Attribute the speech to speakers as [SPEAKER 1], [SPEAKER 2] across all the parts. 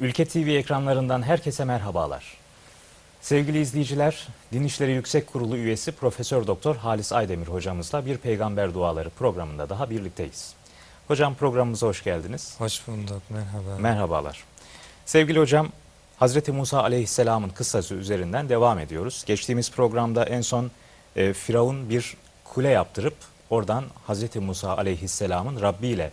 [SPEAKER 1] Ülke TV ekranlarından herkese merhabalar. Sevgili izleyiciler, Din İşleri Yüksek Kurulu üyesi Profesör Doktor Halis Aydemir hocamızla bir Peygamber Duaları programında daha birlikteyiz. Hocam programımıza hoş geldiniz.
[SPEAKER 2] Hoş bulduk, merhaba.
[SPEAKER 1] Merhabalar. Sevgili hocam, Hazreti Musa Aleyhisselam'ın kıssası üzerinden devam ediyoruz. Geçtiğimiz programda en son e, Firavun bir kule yaptırıp oradan Hazreti Musa Aleyhisselam'ın Rabbi ile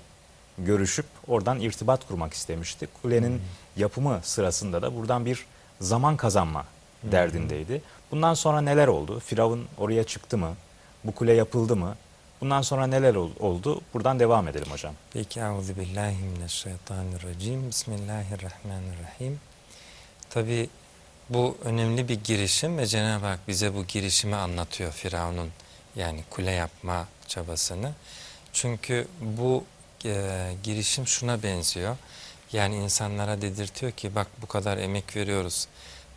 [SPEAKER 1] görüşüp oradan irtibat kurmak istemişti. Kulenin yapımı sırasında da buradan bir zaman kazanma derdindeydi. Bundan sonra neler oldu? Firavun oraya çıktı mı? Bu kule yapıldı mı? Bundan sonra neler ol- oldu? Buradan devam edelim hocam.
[SPEAKER 2] Peki, euzu billahi mineşşeytanirracim. Bismillahirrahmanirrahim. Tabi bu önemli bir girişim ve Cenab-ı Hak bize bu girişimi anlatıyor Firavun'un yani kule yapma çabasını. Çünkü bu e, girişim şuna benziyor. Yani insanlara dedirtiyor ki bak bu kadar emek veriyoruz,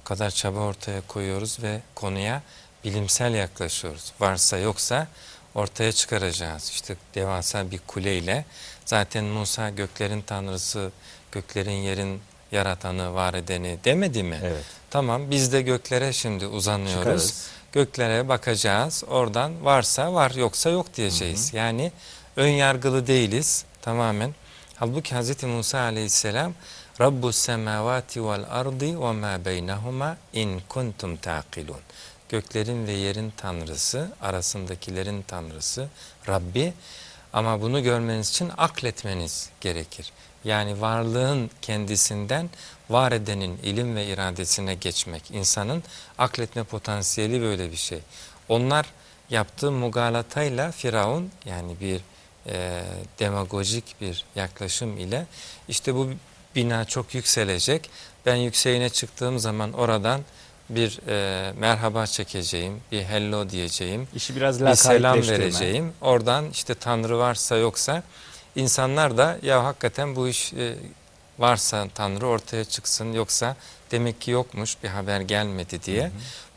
[SPEAKER 2] bu kadar çaba ortaya koyuyoruz ve konuya bilimsel yaklaşıyoruz. Varsa yoksa ortaya çıkaracağız. İşte devasa bir kuleyle zaten Musa göklerin tanrısı, göklerin yerin yaratanı, var edeni demedi mi?
[SPEAKER 1] Evet.
[SPEAKER 2] Tamam biz de göklere şimdi uzanıyoruz.
[SPEAKER 1] Çıkarız.
[SPEAKER 2] Göklere bakacağız. Oradan varsa var yoksa yok diyeceğiz. Yani ön yargılı değiliz tamamen. Halbuki Hz. Musa aleyhisselam Rabbus semavati vel ardi ve ma beynehuma in kuntum taqilun. Göklerin ve yerin tanrısı, arasındakilerin tanrısı Rabbi. Ama bunu görmeniz için akletmeniz gerekir. Yani varlığın kendisinden var edenin ilim ve iradesine geçmek. İnsanın akletme potansiyeli böyle bir şey. Onlar yaptığı mugalatayla Firavun yani bir e, demagojik bir yaklaşım ile işte bu bina çok yükselecek. Ben yükseğine çıktığım zaman oradan bir e, merhaba çekeceğim, bir hello diyeceğim,
[SPEAKER 1] İşi biraz
[SPEAKER 2] bir selam vereceğim. Oradan işte Tanrı varsa yoksa insanlar da ya hakikaten bu iş e, varsa Tanrı ortaya çıksın yoksa demek ki yokmuş bir haber gelmedi diye.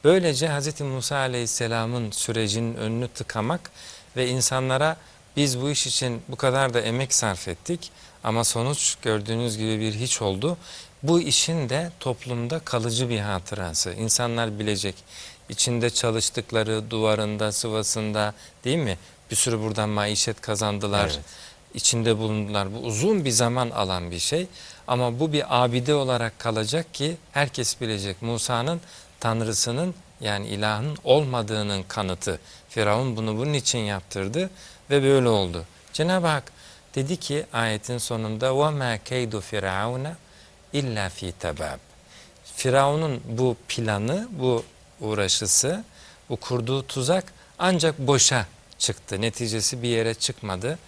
[SPEAKER 2] Böylece Hz. Musa Aleyhisselam'ın sürecinin önünü tıkamak ve insanlara biz bu iş için bu kadar da emek sarf ettik ama sonuç gördüğünüz gibi bir hiç oldu. Bu işin de toplumda kalıcı bir hatırası. İnsanlar bilecek içinde çalıştıkları duvarında, sıvasında değil mi? Bir sürü buradan maişet kazandılar.
[SPEAKER 1] Evet.
[SPEAKER 2] içinde bulundular. Bu uzun bir zaman alan bir şey. Ama bu bir abide olarak kalacak ki herkes bilecek Musa'nın tanrısının yani ilahın olmadığının kanıtı. Firavun bunu bunun için yaptırdı ve böyle oldu. Cenab-ı Hak dedi ki ayetin sonunda وَمَا كَيْدُ فِرَعَوْنَ illa fi tebab. Firavun'un bu planı, bu uğraşısı, bu kurduğu tuzak ancak boşa çıktı. Neticesi bir yere çıkmadı.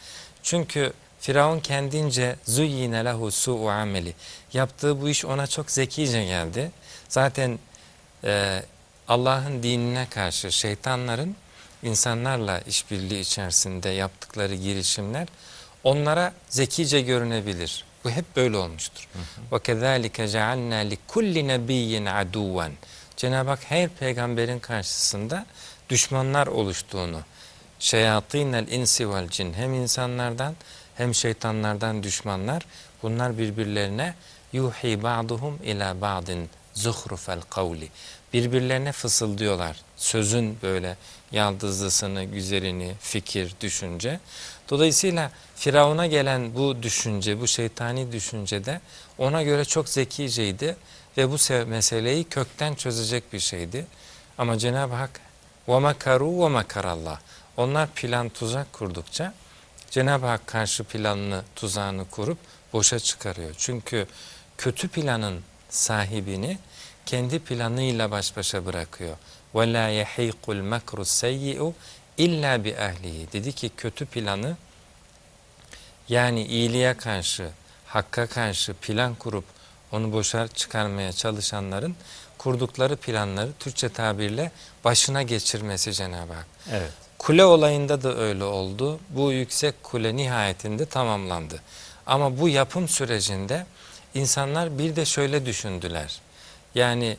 [SPEAKER 2] Çünkü Firavun kendince zuyyine lehu su'u ameli. Yaptığı bu iş ona çok zekice geldi. Zaten e, Allah'ın dinine karşı şeytanların insanlarla işbirliği içerisinde yaptıkları girişimler onlara zekice görünebilir. Bu hep böyle olmuştur. Ve kezalike cealna li kulli nebiyyin aduven. Cenab-ı Hak her peygamberin karşısında düşmanlar oluştuğunu, şeyatinel insi vel cin hem insanlardan hem şeytanlardan düşmanlar bunlar birbirlerine yuhi ba'duhum ila ba'din zuhrufel kavli birbirlerine fısıldıyorlar sözün böyle yaldızlısını güzelini fikir düşünce dolayısıyla Firavun'a gelen bu düşünce bu şeytani düşünce de ona göre çok zekiceydi ve bu se- meseleyi kökten çözecek bir şeydi ama Cenab-ı Hak وَمَكَرُوا وَمَكَرَ اللّٰهِ onlar plan tuzak kurdukça Cenab-ı Hak karşı planını, tuzağını kurup boşa çıkarıyor. Çünkü kötü planın sahibini kendi planıyla baş başa bırakıyor. وَلَا يَحِيقُ الْمَكْرُ السَّيِّئُ illa bi ehlihi. Dedi ki kötü planı yani iyiliğe karşı, hakka karşı plan kurup onu boşa çıkarmaya çalışanların kurdukları planları Türkçe tabirle başına geçirmesi Cenab-ı Hak.
[SPEAKER 1] Evet.
[SPEAKER 2] Kule olayında da öyle oldu. Bu yüksek kule nihayetinde tamamlandı. Ama bu yapım sürecinde insanlar bir de şöyle düşündüler. Yani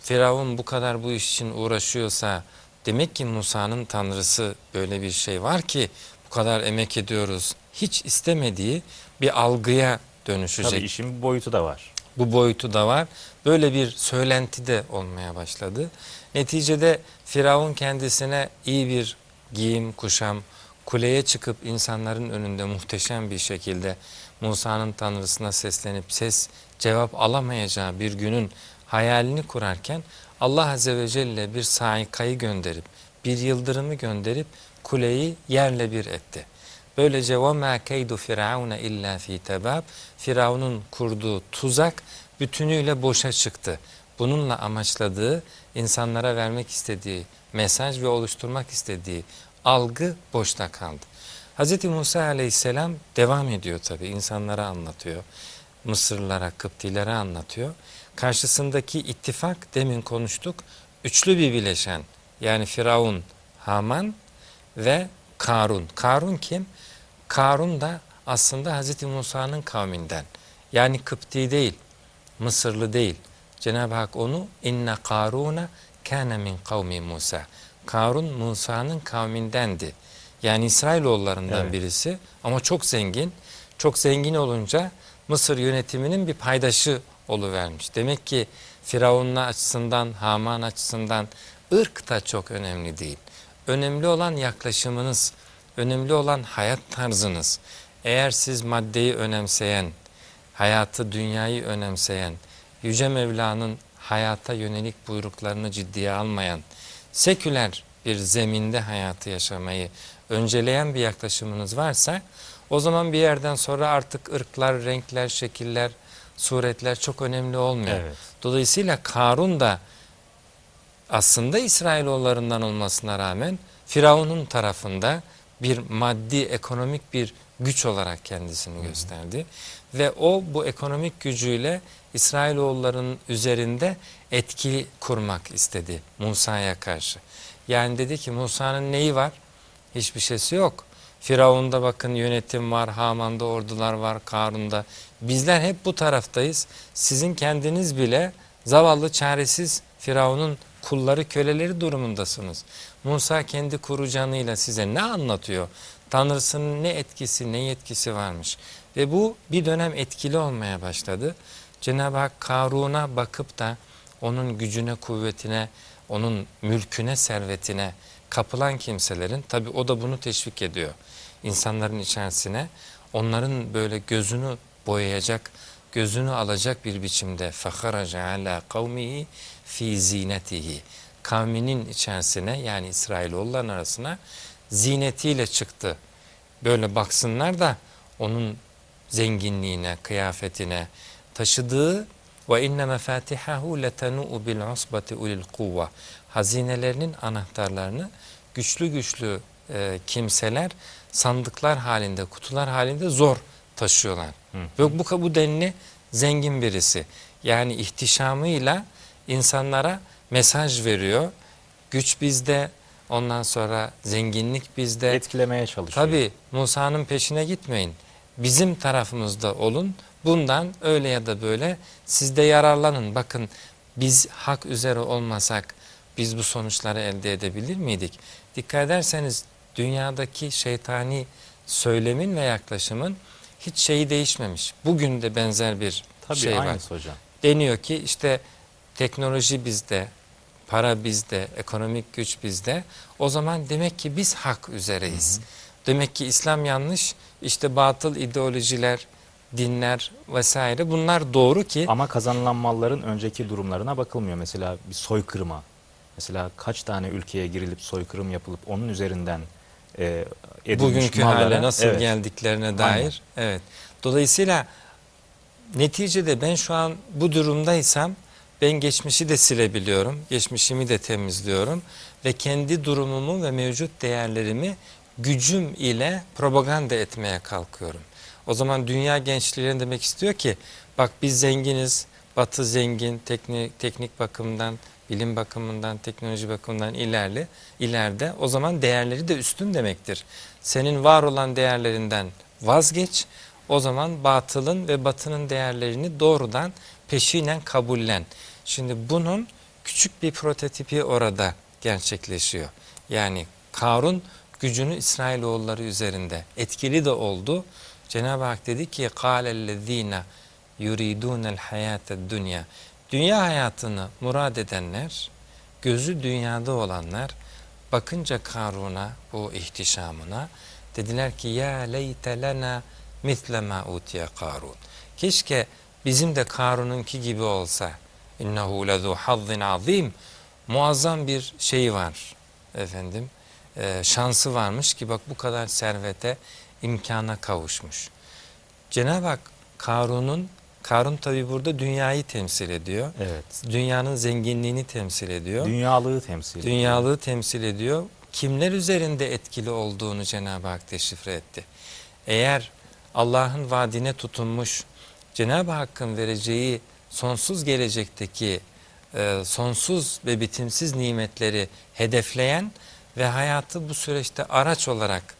[SPEAKER 2] Firavun bu kadar bu iş için uğraşıyorsa demek ki Musa'nın tanrısı böyle bir şey var ki bu kadar emek ediyoruz. Hiç istemediği bir algıya dönüşecek.
[SPEAKER 1] Tabii işin bir boyutu da var.
[SPEAKER 2] Bu boyutu da var. Böyle bir söylenti de olmaya başladı. Neticede Firavun kendisine iyi bir giyim, kuşam, kuleye çıkıp insanların önünde muhteşem bir şekilde Musa'nın tanrısına seslenip ses cevap alamayacağı bir günün hayalini kurarken Allah Azze ve Celle bir saikayı gönderip bir yıldırımı gönderip kuleyi yerle bir etti. Böylece وَمَا كَيْدُ فِرَعَوْنَ اِلَّا ف۪ي تَبَابٍ Firavun'un kurduğu tuzak bütünüyle boşa çıktı. Bununla amaçladığı, insanlara vermek istediği mesaj ve oluşturmak istediği algı boşta kaldı. Hz. Musa aleyhisselam devam ediyor tabi insanlara anlatıyor. Mısırlılara, Kıptilere anlatıyor. Karşısındaki ittifak demin konuştuk. Üçlü bir bileşen yani Firavun, Haman ve Karun. Karun kim? Karun da aslında Hz. Musa'nın kavminden. Yani Kıpti değil, Mısırlı değil. Cenab-ı Hak onu inne Karuna kana min kavmi Musa. Karun Musa'nın kavmindendi. Yani İsrailoğullarından
[SPEAKER 1] Evet.
[SPEAKER 2] birisi ama çok zengin. Çok zengin olunca Mısır yönetiminin bir paydaşı oluvermiş. Demek ki Firavun'un açısından, Haman açısından ırk da çok önemli değil. Önemli olan yaklaşımınız, önemli olan hayat tarzınız. Eğer siz maddeyi önemseyen, hayatı, dünyayı önemseyen, Yüce Mevla'nın hayata yönelik buyruklarını ciddiye almayan, seküler bir zeminde hayatı yaşamayı önceleyen bir yaklaşımınız varsa, o zaman bir yerden sonra artık ırklar, renkler, şekiller, suretler çok önemli olmuyor.
[SPEAKER 1] Evet.
[SPEAKER 2] Dolayısıyla Karun da aslında İsrailoğullarından olmasına rağmen Firavun'un tarafında bir maddi ekonomik bir güç olarak kendisini gösterdi. Ve o bu ekonomik gücüyle İsrailoğullarının üzerinde etki kurmak istedi Musa'ya karşı. Yani dedi ki Musa'nın neyi var? Hiçbir şeysi yok. Firavun'da bakın yönetim var, Haman'da ordular var, Karun'da. Bizler hep bu taraftayız. Sizin kendiniz bile zavallı çaresiz Firavun'un kulları köleleri durumundasınız. Musa kendi kuru canıyla size ne anlatıyor? Tanrısının ne etkisi ne yetkisi varmış. Ve bu bir dönem etkili olmaya başladı. Cenab-ı Hak Karun'a bakıp da onun gücüne, kuvvetine, onun mülküne, servetine kapılan kimselerin tabi o da bunu teşvik ediyor İnsanların içerisine onların böyle gözünü boyayacak, gözünü alacak bir biçimde فَخَرَجَ عَلَى قَوْمِهِ fi zinetihi kavminin içerisine yani İsrailoğulların arasına zinetiyle çıktı. Böyle baksınlar da onun zenginliğine, kıyafetine, taşıdığı ve inne mefatihahu letanu bil usbati ulil kuvve. Hazinelerinin anahtarlarını güçlü güçlü e, kimseler sandıklar halinde, kutular halinde zor taşıyorlar. Ve bu bu denli zengin birisi. Yani ihtişamıyla insanlara mesaj veriyor. Güç bizde, ondan sonra zenginlik bizde.
[SPEAKER 1] Etkilemeye çalışıyor.
[SPEAKER 2] Tabi Musa'nın peşine gitmeyin. Bizim tarafımızda olun. Bundan öyle ya da böyle siz de yararlanın. Bakın biz hak üzere olmasak biz bu sonuçları elde edebilir miydik? Dikkat ederseniz dünyadaki şeytani söylemin ve yaklaşımın hiç şeyi değişmemiş. Bugün de benzer bir
[SPEAKER 1] Tabii
[SPEAKER 2] şey var.
[SPEAKER 1] hocam.
[SPEAKER 2] Deniyor ki işte teknoloji bizde, para bizde, ekonomik güç bizde. O zaman demek ki biz hak üzereyiz. Demek ki İslam yanlış, işte batıl ideolojiler, dinler vesaire bunlar doğru ki
[SPEAKER 1] Ama kazanılan malların önceki durumlarına bakılmıyor. Mesela bir soykırıma. Mesela kaç tane ülkeye girilip soykırım yapılıp onun üzerinden e, edilmiş
[SPEAKER 2] bugünkü
[SPEAKER 1] mallara-
[SPEAKER 2] hale nasıl
[SPEAKER 1] Evet.
[SPEAKER 2] geldiklerine dair. Evet. Dolayısıyla neticede ben şu an bu durumdaysam ben geçmişi de silebiliyorum. Geçmişimi de temizliyorum ve kendi durumumu ve mevcut değerlerimi gücüm ile propaganda etmeye kalkıyorum. O zaman dünya gençliğine demek istiyor ki bak biz zenginiz, batı zengin, teknik, teknik bakımdan, bilim bakımından, teknoloji bakımından ilerli, ileride o zaman değerleri de üstün demektir. Senin var olan değerlerinden vazgeç, o zaman batılın ve batının değerlerini doğrudan peşinen kabullen. Şimdi bunun küçük bir prototipi orada gerçekleşiyor. Yani Karun gücünü İsrailoğulları üzerinde etkili de oldu. Cenab-ı Hak dedi ki قَالَ الَّذ۪ينَ yuridunel hayate dünya. Dünya hayatını murad edenler, gözü dünyada olanlar bakınca Karun'a bu ihtişamına dediler ki ya leyte lena misle ma utiye Karun. Keşke bizim de Karun'unki gibi olsa. İnnehu lezu hazzin azim. Muazzam bir şey var efendim. e, şansı varmış ki bak bu kadar servete imkana kavuşmuş. Cenab-ı Hak Karun'un Karun tabi burada dünyayı temsil ediyor.
[SPEAKER 1] Evet.
[SPEAKER 2] Dünyanın zenginliğini temsil ediyor.
[SPEAKER 1] Dünyalığı temsil ediyor.
[SPEAKER 2] Dünyalığı temsil ediyor. Kimler üzerinde etkili olduğunu Cenab-ı Hak deşifre etti. Eğer Allah'ın vaadine tutunmuş, Cenab-ı Hakk'ın vereceği sonsuz gelecekteki e, sonsuz ve bitimsiz nimetleri hedefleyen ve hayatı bu süreçte araç olarak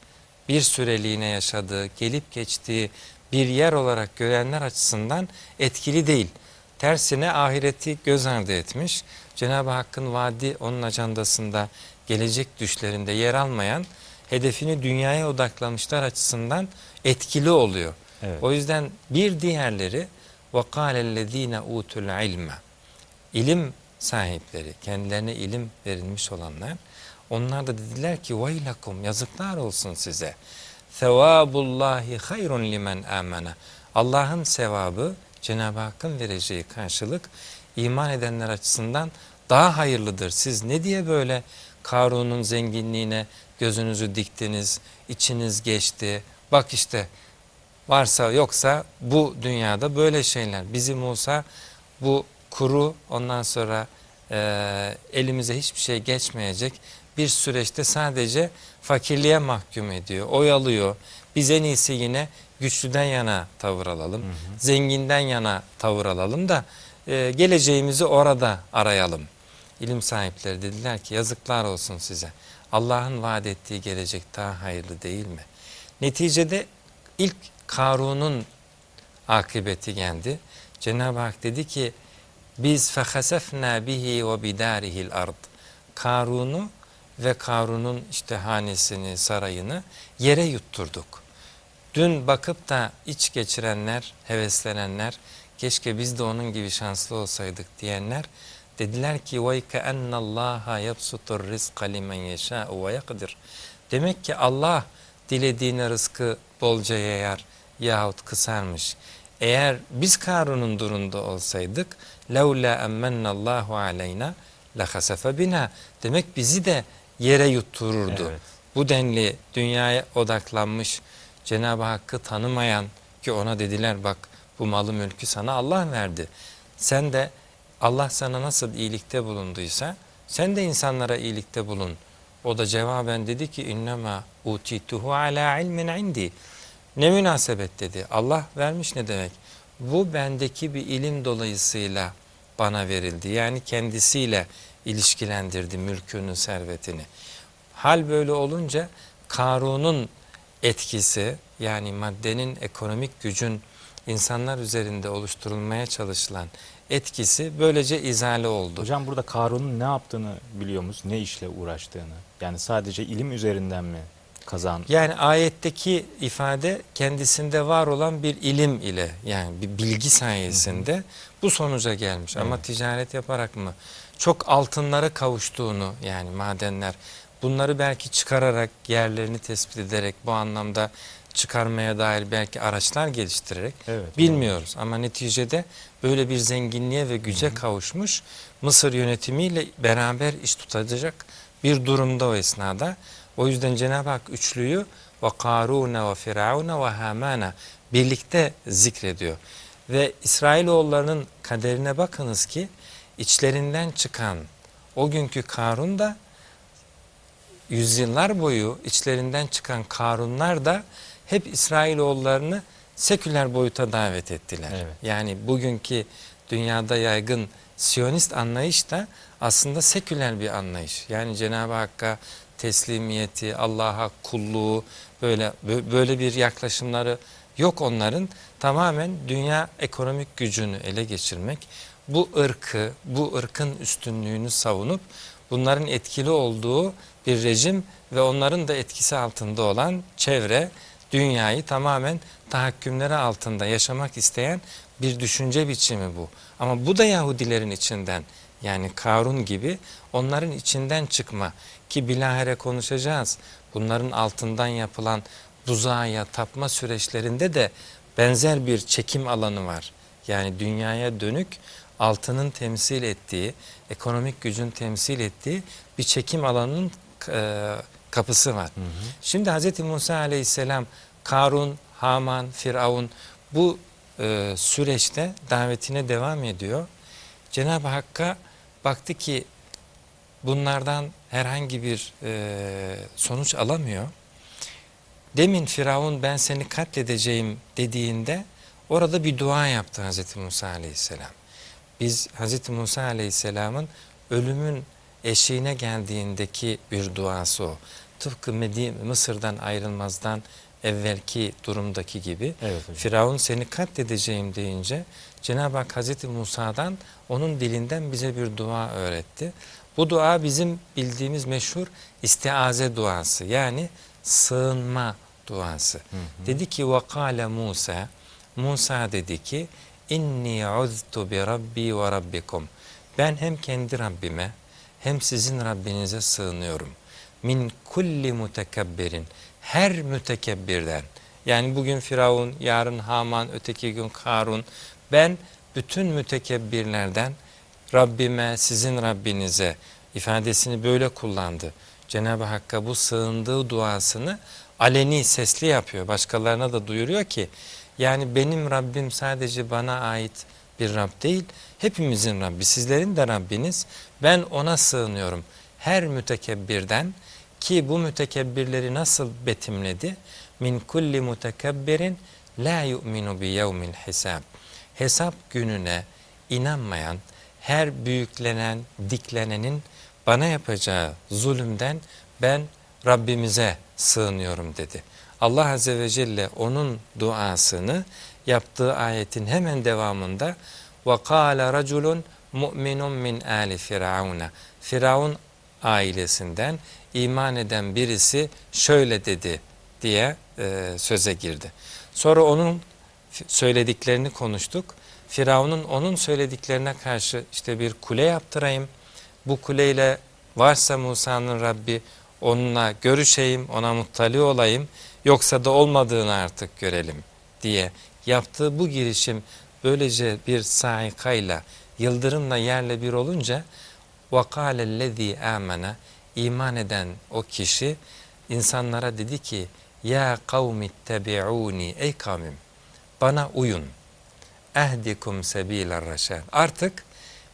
[SPEAKER 2] bir süreliğine yaşadığı, gelip geçtiği bir yer olarak görenler açısından etkili değil. Tersine ahireti göz ardı etmiş. Cenab-ı Hakk'ın vaadi onun ajandasında gelecek düşlerinde yer almayan hedefini dünyaya odaklamışlar açısından etkili oluyor.
[SPEAKER 1] Evet.
[SPEAKER 2] O yüzden bir diğerleri وَقَالَ الَّذ۪ينَ اُوتُوا الْعِلْمَ İlim sahipleri, kendilerine ilim verilmiş olanlar onlar da dediler ki vaylakum yazıklar olsun size. Sevabullahi hayrun limen amene. Allah'ın sevabı Cenab-ı Hakk'ın vereceği karşılık iman edenler açısından daha hayırlıdır. Siz ne diye böyle Karun'un zenginliğine gözünüzü diktiniz, içiniz geçti. Bak işte varsa yoksa bu dünyada böyle şeyler. Bizi Musa bu kuru ondan sonra e, elimize hiçbir şey geçmeyecek bir süreçte sadece fakirliğe mahkum ediyor, oyalıyor. Biz en iyisi yine güçlüden yana tavır alalım, zenginden yana tavır alalım da e, geleceğimizi orada arayalım. İlim sahipleri dediler ki yazıklar olsun size. Allah'ın vaat ettiği gelecek daha hayırlı değil mi? Neticede ilk Karun'un akıbeti geldi. Cenab-ı Hak dedi ki biz fehasefna bihi ve bidarihil ard. Karun'u ve Karun'un işte hanesini, sarayını yere yutturduk. Dün bakıp da iç geçirenler, heveslenenler, keşke biz de onun gibi şanslı olsaydık diyenler dediler ki vay ke ennallaha yabsutur rizqa limen yeşâ'u ve yakdir. Demek ki Allah dilediğine rızkı bolca yayar yahut kısarmış. Eğer biz Karun'un durumunda olsaydık لَوْلَا اَمَّنَّ اللّٰهُ عَلَيْنَا لَخَسَفَ bina. Demek bizi de yere yuttururdu.
[SPEAKER 1] Evet.
[SPEAKER 2] Bu denli dünyaya odaklanmış, Cenab-ı Hakk'ı tanımayan ki ona dediler bak bu malı mülkü sana Allah verdi. Sen de Allah sana nasıl iyilikte bulunduysa sen de insanlara iyilikte bulun. O da cevaben dedi ki innema utituhu ala ilmin indi. Ne münasebet dedi. Allah vermiş ne demek? Bu bendeki bir ilim dolayısıyla bana verildi. Yani kendisiyle ilişkilendirdi mülkünü, servetini. Hal böyle olunca Karun'un etkisi yani maddenin ekonomik gücün insanlar üzerinde oluşturulmaya çalışılan etkisi böylece izale oldu.
[SPEAKER 1] Hocam burada Karun'un ne yaptığını biliyor musunuz? Ne işle uğraştığını? Yani sadece ilim üzerinden mi kazan?
[SPEAKER 2] Yani ayetteki ifade kendisinde var olan bir ilim ile yani bir bilgi sayesinde bu sonuca gelmiş. Ama ticaret yaparak mı? Çok altınlara kavuştuğunu yani madenler bunları belki çıkararak yerlerini tespit ederek bu anlamda çıkarmaya dair belki araçlar geliştirerek
[SPEAKER 1] Evet,
[SPEAKER 2] bilmiyoruz. Ama neticede böyle bir zenginliğe ve güce kavuşmuş Mısır yönetimiyle beraber iş tutacak bir durumda o esnada. O yüzden Cenab-ı Hak üçlüyü ve Karune ve Firavune ve Hamana birlikte zikrediyor. Ve İsrailoğullarının kaderine bakınız ki içlerinden çıkan o günkü Karun da yüzyıllar boyu içlerinden çıkan Karunlar da hep İsrailoğullarını seküler boyuta davet ettiler.
[SPEAKER 1] Evet.
[SPEAKER 2] Yani bugünkü dünyada yaygın Siyonist anlayış da aslında seküler bir anlayış. Yani Cenab-ı Hakk'a teslimiyeti, Allah'a kulluğu böyle bö- böyle bir yaklaşımları yok onların. Tamamen dünya ekonomik gücünü ele geçirmek, bu ırkı, bu ırkın üstünlüğünü savunup bunların etkili olduğu bir rejim ve onların da etkisi altında olan çevre dünyayı tamamen tahakkümleri altında yaşamak isteyen bir düşünce biçimi bu. Ama bu da Yahudilerin içinden yani Karun gibi onların içinden çıkma ki bilahare konuşacağız. Bunların altından yapılan buzağa tapma süreçlerinde de benzer bir çekim alanı var. Yani dünyaya dönük altının temsil ettiği, ekonomik gücün temsil ettiği bir çekim alanının e, kapısı var. Hı hı. Şimdi Hz. Musa aleyhisselam Karun, Haman, Firavun bu e, süreçte davetine devam ediyor. Cenab-ı Hakk'a baktı ki bunlardan herhangi bir e, sonuç alamıyor. Demin Firavun ben seni katledeceğim dediğinde orada bir dua yaptı Hz. Musa aleyhisselam. Biz Hz. Musa aleyhisselamın ölümün eşiğine geldiğindeki bir duası o. Tıpkı Mısır'dan ayrılmazdan evvelki durumdaki gibi evet, Firavun seni katledeceğim deyince Cenab-ı Hak Hazreti Musa'dan onun dilinden bize bir dua öğretti. Bu dua bizim bildiğimiz meşhur istiaze duası yani sığınma duası. Hı hı. Dedi ki vakale Musa Musa dedi ki inni uztu bi rabbi ve rabbikum ben hem kendi Rabbime hem sizin Rabbinize sığınıyorum. Min kulli mutekebbirin her mütekebbirden yani bugün Firavun, yarın Haman, öteki gün Karun ben bütün mütekebbirlerden Rabbime, sizin Rabbinize ifadesini böyle kullandı. Cenab-ı Hakk'a bu sığındığı duasını aleni sesli yapıyor. Başkalarına da duyuruyor ki yani benim Rabbim sadece bana ait bir Rab değil, hepimizin Rabbi, sizlerin de Rabbiniz. Ben ona sığınıyorum. Her mütekebbirden ki bu mütekebbirleri nasıl betimledi? Min kulli mutekebbirin la yu'minu bi yevmil hesab. Hesap gününe inanmayan, her büyüklenen, diklenenin bana yapacağı zulümden ben Rabbimize sığınıyorum dedi. Allah Azze ve Celle onun duasını yaptığı ayetin hemen devamında وَقَالَ رَجُلٌ مُؤْمِنٌ مِنْ آلِ فِرَعَوْنَ Firavun ailesinden iman eden birisi şöyle dedi diye e, söze girdi. Sonra onun söylediklerini konuştuk. Firavun'un onun söylediklerine karşı işte bir kule yaptırayım. Bu kuleyle varsa Musa'nın Rabbi onunla görüşeyim, ona muttali olayım. Yoksa da olmadığını artık görelim diye yaptığı bu girişim böylece bir saikayla, yıldırımla yerle bir olunca وَقَالَ الَّذ۪ي آمَنَ iman eden o kişi insanlara dedi ki ya kavmi tebi'uni ey kavmim bana uyun ehdikum sebiler reşad artık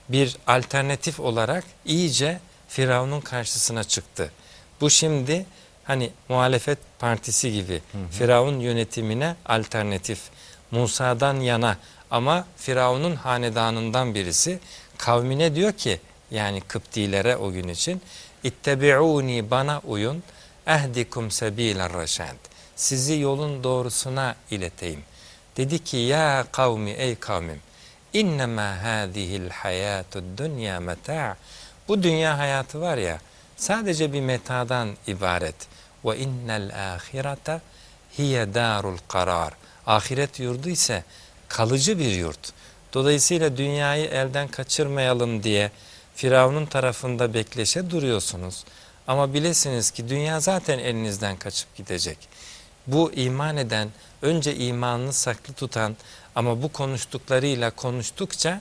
[SPEAKER 2] bir alternatif olarak iyice Firavun'un karşısına çıktı. Bu şimdi hani muhalefet partisi gibi hı hı. Firavun yönetimine alternatif Musa'dan yana ama Firavun'un hanedanından birisi kavmine diyor ki yani Kıptilere o gün için İttebi'uni bana uyun ehdikum sebiler reşad. Sizi yolun doğrusuna ileteyim. Dedi ki ya kavmi ey kavmim innema hadihil hayatud dünya meta' Bu dünya hayatı var ya sadece bir metadan ibaret. Ve innel ahirete hiye darul karar. Ahiret yurdu ise kalıcı bir yurt. Dolayısıyla dünyayı elden kaçırmayalım diye Firavun'un tarafında bekleşe duruyorsunuz. Ama bilesiniz ki dünya zaten elinizden kaçıp gidecek. Bu iman eden, önce imanını saklı tutan ama bu konuştuklarıyla konuştukça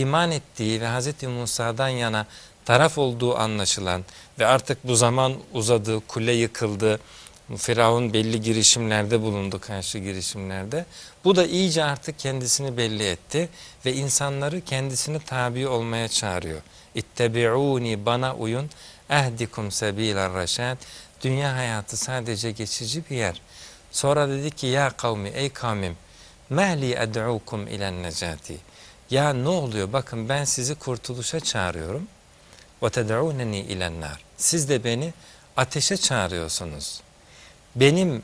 [SPEAKER 2] iman ettiği ve Hz. Musa'dan yana taraf olduğu anlaşılan ve artık bu zaman uzadı, kule yıkıldı, Firavun belli girişimlerde bulundu, karşı girişimlerde. Bu da iyice artık kendisini belli etti ve insanları kendisini tabi olmaya çağırıyor. İttebi'uni bana uyun. Ehdikum sebiler reşad. Dünya hayatı sadece geçici bir yer. Sonra dedi ki ya kavmi ey kavmim mehli ed'ukum ilen necati. Ya ne oluyor bakın ben sizi kurtuluşa çağırıyorum. Ve ted'uneni ilen nar. Siz de beni ateşe çağırıyorsunuz. Benim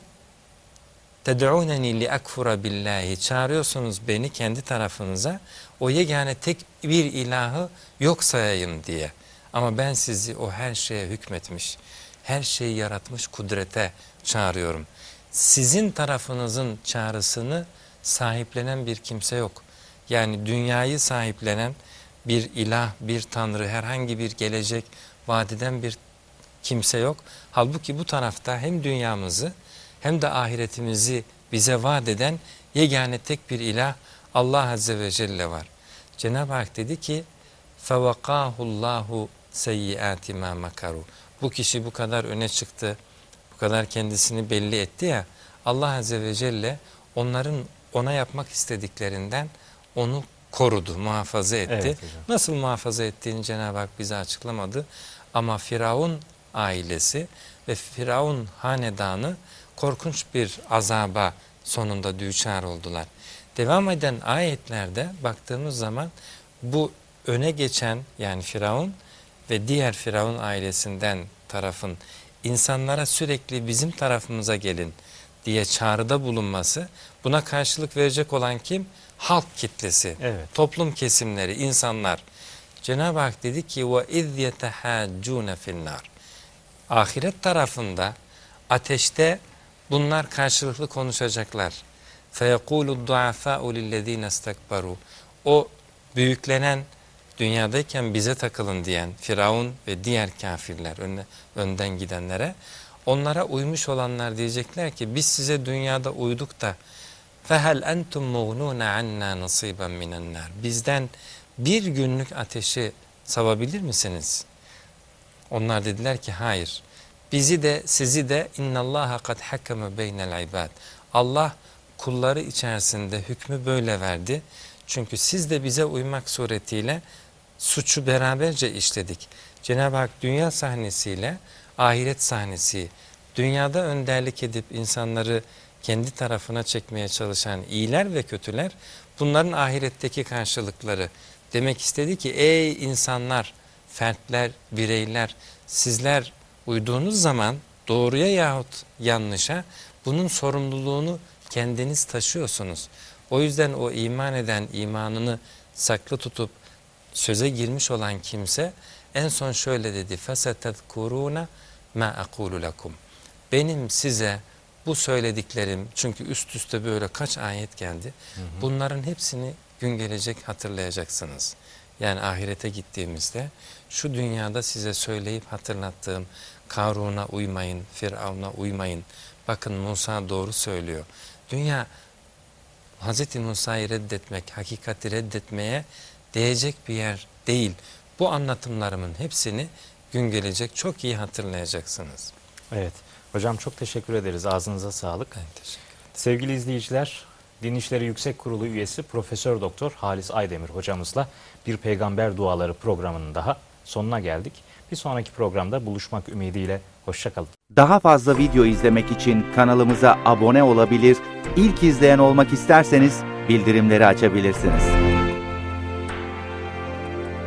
[SPEAKER 2] li akfura billahi çağırıyorsunuz beni kendi tarafınıza o yegane tek bir ilahı yok sayayım diye. Ama ben sizi o her şeye hükmetmiş, her şeyi yaratmış kudrete çağırıyorum. sizin tarafınızın çağrısını sahiplenen bir kimse yok. Yani dünyayı sahiplenen bir ilah, bir tanrı, herhangi bir gelecek vadeden bir kimse yok. Halbuki bu tarafta hem dünyamızı hem de ahiretimizi bize vaat eden yegane tek bir ilah Allah Azze ve Celle var. Cenab-ı Hak dedi ki فَوَقَاهُ اللّٰهُ سَيِّئَاتِ مَا مَكَرُوا Bu kişi bu kadar öne çıktı, bu kadar kendisini belli etti ya Allah Azze ve Celle onların ona yapmak istediklerinden onu korudu, muhafaza etti.
[SPEAKER 1] Evet hocam.
[SPEAKER 2] Nasıl muhafaza ettiğini Cenab-ı Hak bize açıklamadı. Ama Firavun ailesi ve Firavun hanedanı korkunç bir azaba sonunda düçar oldular. Devam eden ayetlerde baktığımız zaman bu öne geçen yani Firavun ve diğer Firavun ailesinden tarafın insanlara sürekli bizim tarafımıza gelin diye çağrıda bulunması buna karşılık verecek olan kim? Halk kitlesi,
[SPEAKER 1] Evet.
[SPEAKER 2] toplum kesimleri, insanlar. Cenab-ı Hak dedi ki وَاِذْ يَتَحَاجُّونَ فِي النَّارِ Ahiret tarafında ateşte bunlar karşılıklı konuşacaklar. فَيَقُولُ الضُّعَفَاءُ لِلَّذ۪ينَ اسْتَكْبَرُوا O büyüklenen dünyadayken bize takılın diyen Firavun ve diğer kafirler önde, önden gidenlere onlara uymuş olanlar diyecekler ki biz size dünyada uyduk da فَهَلْ اَنْتُمْ مُغْنُونَ عَنَّا نَصِيبًا مِنَ النَّارِ Bizden bir günlük ateşi savabilir misiniz? Onlar dediler ki hayır. Bizi de sizi de innallaha kad hakeme beynel ibad. Allah kulları içerisinde hükmü böyle verdi. Çünkü siz de bize uymak suretiyle suçu beraberce işledik. Cenab-ı Hak dünya sahnesiyle ahiret sahnesi, dünyada önderlik edip insanları kendi tarafına çekmeye çalışan iyiler ve kötüler bunların ahiretteki karşılıkları. Demek istedi ki ey insanlar, fertler, bireyler sizler uyduğunuz zaman doğruya yahut yanlışa bunun sorumluluğunu kendiniz taşıyorsunuz. O yüzden o iman eden imanını saklı tutup söze girmiş olan kimse en son şöyle dedi. فَسَتَذْكُرُونَ مَا أَقُولُ لَكُمْ Benim size bu söylediklerim çünkü üst üste böyle kaç ayet geldi. Bunların hepsini gün gelecek hatırlayacaksınız. Yani ahirete gittiğimizde şu dünyada size söyleyip hatırlattığım Karun'a uymayın, Firavun'a uymayın. Bakın Musa doğru söylüyor. Dünya Hz. Musa'yı reddetmek, hakikati reddetmeye değecek bir yer değil. Bu anlatımlarımın hepsini gün gelecek çok iyi hatırlayacaksınız.
[SPEAKER 1] Evet. Hocam çok teşekkür ederiz. Ağzınıza sağlık.
[SPEAKER 2] Ben teşekkür ederim.
[SPEAKER 1] Sevgili izleyiciler, Din İşleri Yüksek Kurulu üyesi Profesör Doktor Halis Aydemir hocamızla bir peygamber duaları programının daha sonuna geldik. Bir sonraki programda buluşmak ümidiyle hoşçakalın.
[SPEAKER 3] Daha fazla video izlemek için kanalımıza abone olabilir, ilk izleyen olmak isterseniz bildirimleri açabilirsiniz.